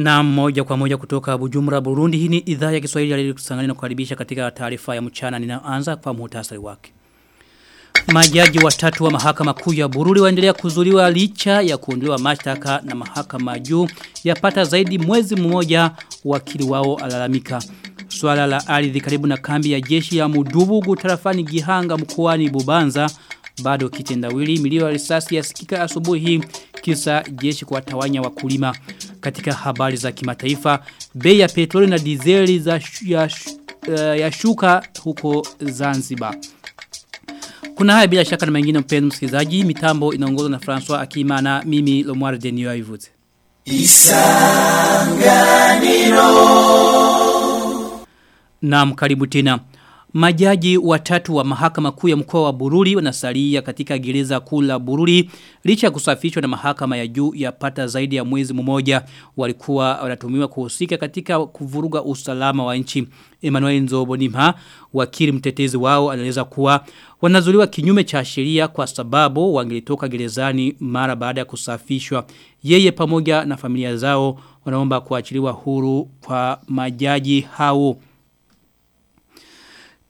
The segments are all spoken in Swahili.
Na moja kwa moja kutoka Bujumbura Burundi hii ni idhaa ya Kiswahili ya Radio na kukaribisha katika taarifa ya mchana ninaanza kwa muhtasari wake. Majaji watatu wa mahakama kuu ya Burundi waendelea kuzuliwa licha ya kuondolewa mashtaka na mahakama juu yapata zaidi mwezi mmoja wakili wao alalamika. Swala la ardhi karibu na kambi ya jeshi ya Mudubugu tarafani Gihanga mkoani Bubanza bado kitendawili milio ya risasi yasikika asubuhi kisa jeshi kuwatawanya wakulima katika habari za kimataifa. Bei ya petroli na dizeli za ya, uh, ya shuka huko Zanzibar. Kuna haya bila shaka na mengine mpenzi msikilizaji. Mitambo inaongozwa na François Akimana. Mimi Lomar Denio Ivuze Isanganiro. Naam karibu tena Majaji watatu wa mahakama kuu ya mkoa wa Bururi wanasalia katika gereza kuu la Bururi licha ya kusafishwa na mahakama ya juu ya pata zaidi ya mwezi mmoja walikuwa wanatumiwa kuhusika katika kuvuruga usalama wa nchi. Emmanuel Nzobonimha wakili mtetezi wao anaeleza kuwa wanazuliwa kinyume cha sheria kwa sababu wangelitoka gerezani mara baada ya kusafishwa. Yeye pamoja na familia zao wanaomba kuachiliwa huru kwa majaji hao.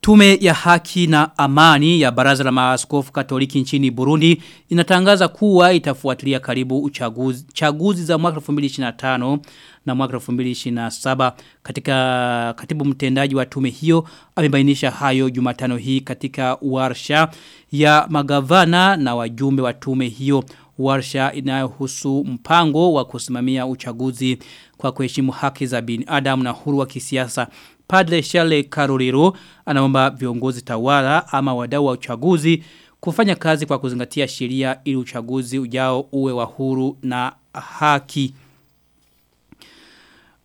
Tume ya haki na amani ya baraza la maaskofu katoliki nchini Burundi inatangaza kuwa itafuatilia karibu uchaguzi chaguzi za mwaka 2025 na mwaka 2027 katika katibu mtendaji wa tume hiyo amebainisha hayo Jumatano hii katika warsha ya magavana na wajumbe wa tume hiyo. Warsha inayohusu mpango wa kusimamia uchaguzi kwa kuheshimu haki za binadamu na huru wa kisiasa Padre Shale Karoliro anaomba viongozi tawala ama wadau wa uchaguzi kufanya kazi kwa kuzingatia sheria ili uchaguzi ujao uwe wa huru na haki.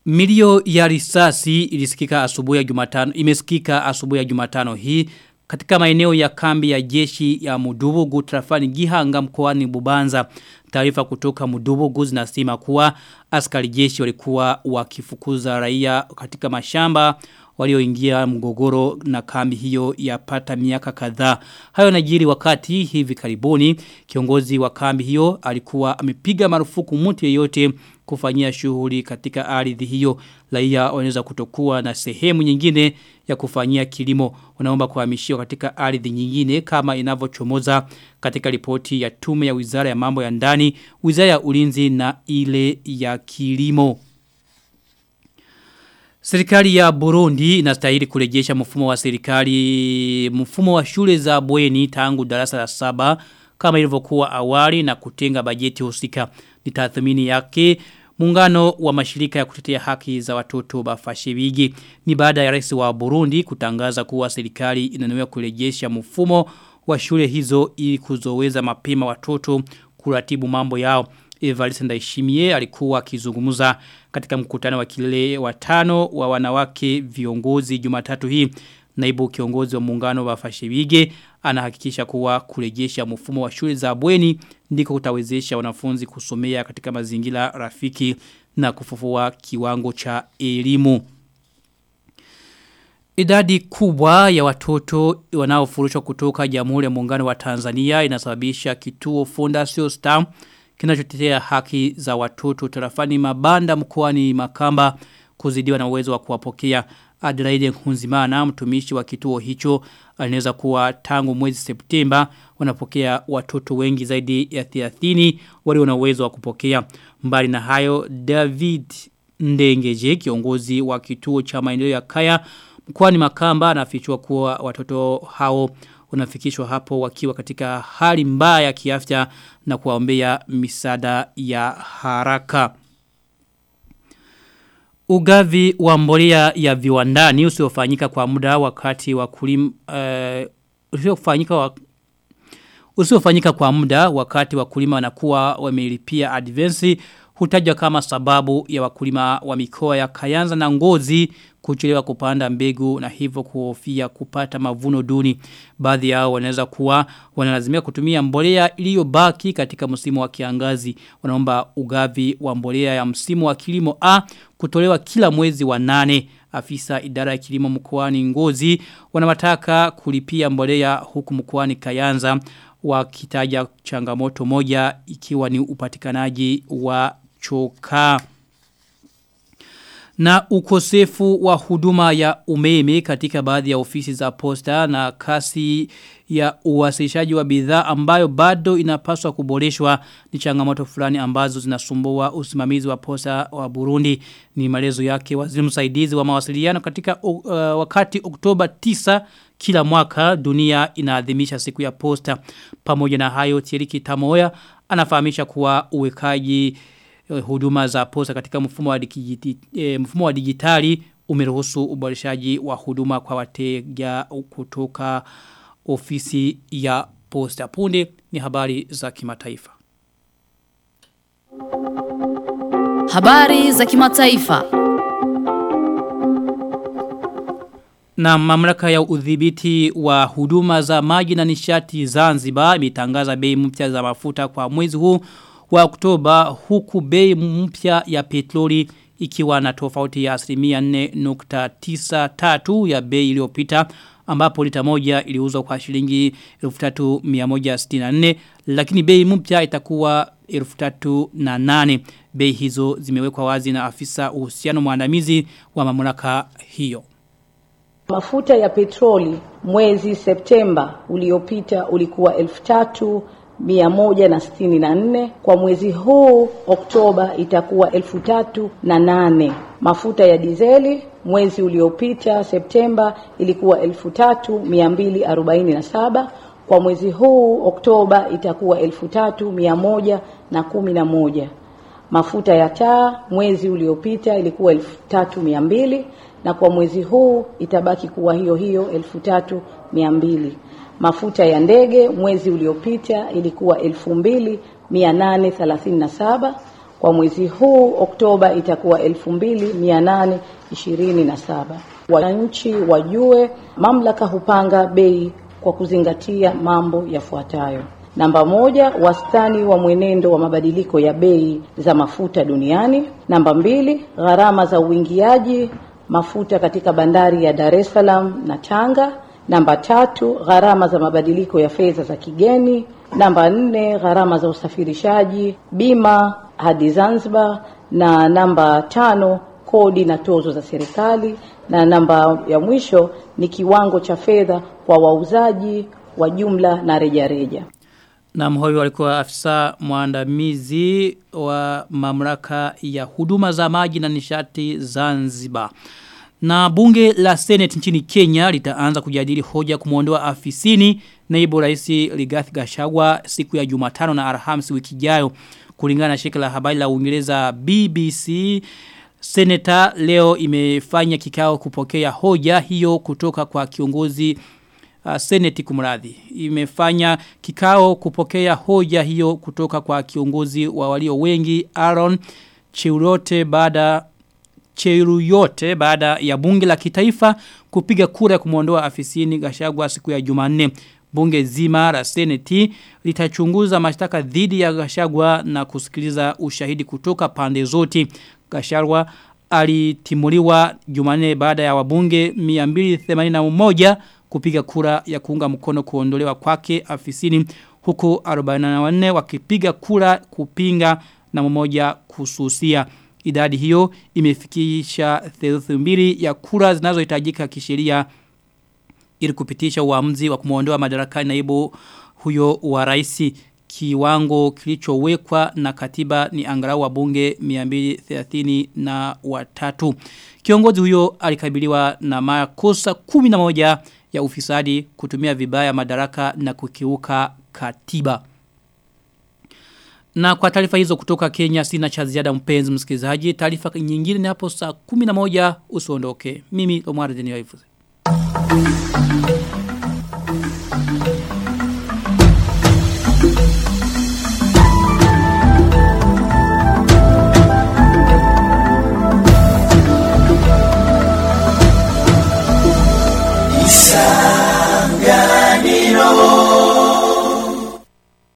Milio ya risasi ilisikika asubuhi ya Jumatano imesikika asubuhi ya Jumatano hii katika maeneo ya kambi ya jeshi ya Mudubugu trafani Gihanga mkoani Bubanza taarifa kutoka Mudubugu zinasema kuwa askari jeshi walikuwa wakifukuza raia katika mashamba walioingia mgogoro na kambi hiyo yapata miaka kadhaa. Hayo najiri wakati hivi karibuni kiongozi wa kambi hiyo alikuwa amepiga marufuku mtu yeyote kufanyia shughuli katika ardhi hiyo. Raia wanaweza kutokuwa na sehemu nyingine ya kufanyia kilimo. Wanaomba kuhamishiwa katika ardhi nyingine kama inavyochomoza katika ripoti ya tume ya Wizara ya Mambo ya Ndani, Wizara ya Ulinzi na ile ya Kilimo. Serikali ya Burundi inastahili kurejesha mfumo wa serikali mfumo wa shule za bweni tangu darasa la saba kama ilivyokuwa awali na kutenga bajeti husika ni tathmini yake Muungano wa mashirika ya kutetea haki za watoto Bafashewigi ni baada ya rais wa Burundi kutangaza kuwa serikali inanuia kurejesha mfumo wa shule hizo ili kuzoweza mapema watoto kuratibu mambo yao. Evariste Ndaishimie alikuwa akizungumza katika mkutano wa kilele wa tano wa wanawake viongozi Jumatatu hii. Naibu kiongozi wa muungano wa Fashibige anahakikisha kuwa kurejesha mfumo wa shule za bweni ndiko kutawezesha wanafunzi kusomea katika mazingira rafiki na kufufua kiwango cha elimu. Idadi kubwa ya watoto wanaofurushwa kutoka Jamhuri ya Muungano wa Tanzania inasababisha kituo Fondation Star kinachotetea haki za watoto tarafani Mabanda mkoani Makamba kuzidiwa na uwezo wa kuwapokea Adelaide Nkunzimana mtumishi wa kituo hicho anaweza kuwa tangu mwezi Septemba wanapokea watoto wengi zaidi ya 30 walio na uwezo wa kupokea mbali na hayo David Ndengeje kiongozi wa kituo cha maendeleo ya Kaya mkoani Makamba anafichua kuwa watoto hao wanafikishwa hapo wakiwa katika hali mbaya ya kiafya na kuwaombea misaada ya haraka. Ugavi wa mbolea ya viwandani usiofanyika kwa muda wakati wa kulima uh, usiofanyika wa kwa muda wakati wakulima wanakuwa wamelipia advance hutajwa kama sababu ya wakulima wa mikoa ya Kayanza na Ngozi kuchelewa kupanda mbegu na hivyo kuhofia kupata mavuno duni. Baadhi yao wanaweza kuwa wanalazimika kutumia mbolea iliyobaki katika msimu wa kiangazi. Wanaomba ugavi wa mbolea ya msimu wa kilimo A kutolewa kila mwezi wa nane. Afisa idara ya kilimo mkoani Ngozi wanawataka kulipia mbolea huku mkoani Kayanza wakitaja changamoto moja ikiwa ni upatikanaji wa chokaa na ukosefu wa huduma ya umeme katika baadhi ya ofisi za posta na kasi ya uwasilishaji wa bidhaa ambayo bado inapaswa kuboreshwa. Ni changamoto fulani ambazo zinasumbua usimamizi wa posta wa Burundi. Ni maelezo yake waziri msaidizi wa mawasiliano katika uh, wakati Oktoba 9 kila mwaka dunia inaadhimisha siku ya posta. Pamoja na hayo Thierry Tamoya anafahamisha kuwa uwekaji huduma za posta katika mfumo wa, digiti, e, mfumo wa digitali umeruhusu uboreshaji wa huduma kwa wateja kutoka ofisi ya posta. Punde ni habari za kimataifa. Habari za kimataifa. Na mamlaka ya udhibiti wa huduma za maji na nishati Zanzibar imetangaza bei mpya za mafuta kwa mwezi huu wa Oktoba huku bei mpya ya petroli ikiwa na tofauti ya asilimia 4.93 ya bei iliyopita ambapo lita moja iliuzwa kwa shilingi 3164 lakini bei mpya itakuwa 3008 bei hizo zimewekwa wazi na afisa uhusiano mwandamizi wa mamlaka hiyo. Mafuta ya petroli mwezi Septemba uliopita ulikuwa elfu tatu mia moja na sitini na nne kwa mwezi huu Oktoba itakuwa elfu tatu na nane. Mafuta ya dizeli mwezi uliopita Septemba ilikuwa elfu tatu mia mbili arobaini na saba kwa mwezi huu Oktoba itakuwa elfu tatu mia moja na kumi na moja. Mafuta ya taa mwezi uliopita ilikuwa elfu tatu mia mbili na kwa mwezi huu itabaki kuwa hiyo hiyo elfu tatu mia mbili. Mafuta ya ndege mwezi uliopita ilikuwa elfu mbili mia nane thelathini na saba kwa mwezi huu Oktoba itakuwa elfu mbili mia nane ishirini na saba. Wananchi wajue mamlaka hupanga bei kwa kuzingatia mambo yafuatayo. Namba moja, wastani wa mwenendo wa mabadiliko ya bei za mafuta duniani. Namba mbili, gharama za uingiaji mafuta katika bandari ya Dar es Salaam na Tanga. Namba tatu, gharama za mabadiliko ya fedha za kigeni. Namba nne, gharama za usafirishaji, bima hadi Zanzibar, na namba tano, kodi na tozo za serikali, na namba ya mwisho ni kiwango cha fedha kwa wauzaji wa jumla na rejareja. nam huyu alikuwa afisa mwandamizi wa mamlaka ya huduma za maji na nishati Zanzibar. Na bunge la Senate nchini Kenya litaanza kujadili hoja kumuondoa afisini naibu rais Rigathi Gachagua siku ya Jumatano na Alhamisi wiki ijayo. Kulingana na shirika la habari la Uingereza BBC Senator leo imefanya kikao kupokea hoja hiyo kutoka kwa kiongozi uh, Senate kumradhi. Imefanya kikao kupokea hoja hiyo kutoka kwa kiongozi wa walio wengi Aaron Chiurote baada Cheru yote baada ya bunge la kitaifa kupiga kura ya kumuondoa afisini Gashagwa siku ya Jumanne. Bunge zima la Seneti litachunguza mashtaka dhidi ya Gashagwa na kusikiliza ushahidi kutoka pande zote. Gashagwa alitimuliwa Jumanne baada ya wabunge 281 kupiga kura ya kuunga mkono kuondolewa kwake afisini huku 44 wakipiga kura kupinga na mmoja kususia. Idadi hiyo imefikisha theluthi mbili ya kura zinazohitajika kisheria ili kupitisha uamuzi wa kumuondoa madarakani naibu huyo wa rais kiwango kilichowekwa na katiba ni angalau wa bunge 230 na watatu. Kiongozi huyo alikabiliwa na makosa 11 ya ufisadi kutumia vibaya madaraka na kukiuka katiba. Na kwa taarifa hizo kutoka Kenya sina cha ziada mpenzi msikilizaji. Taarifa nyingine ni hapo saa 11 usiondoke. Mimi Omar Thank you.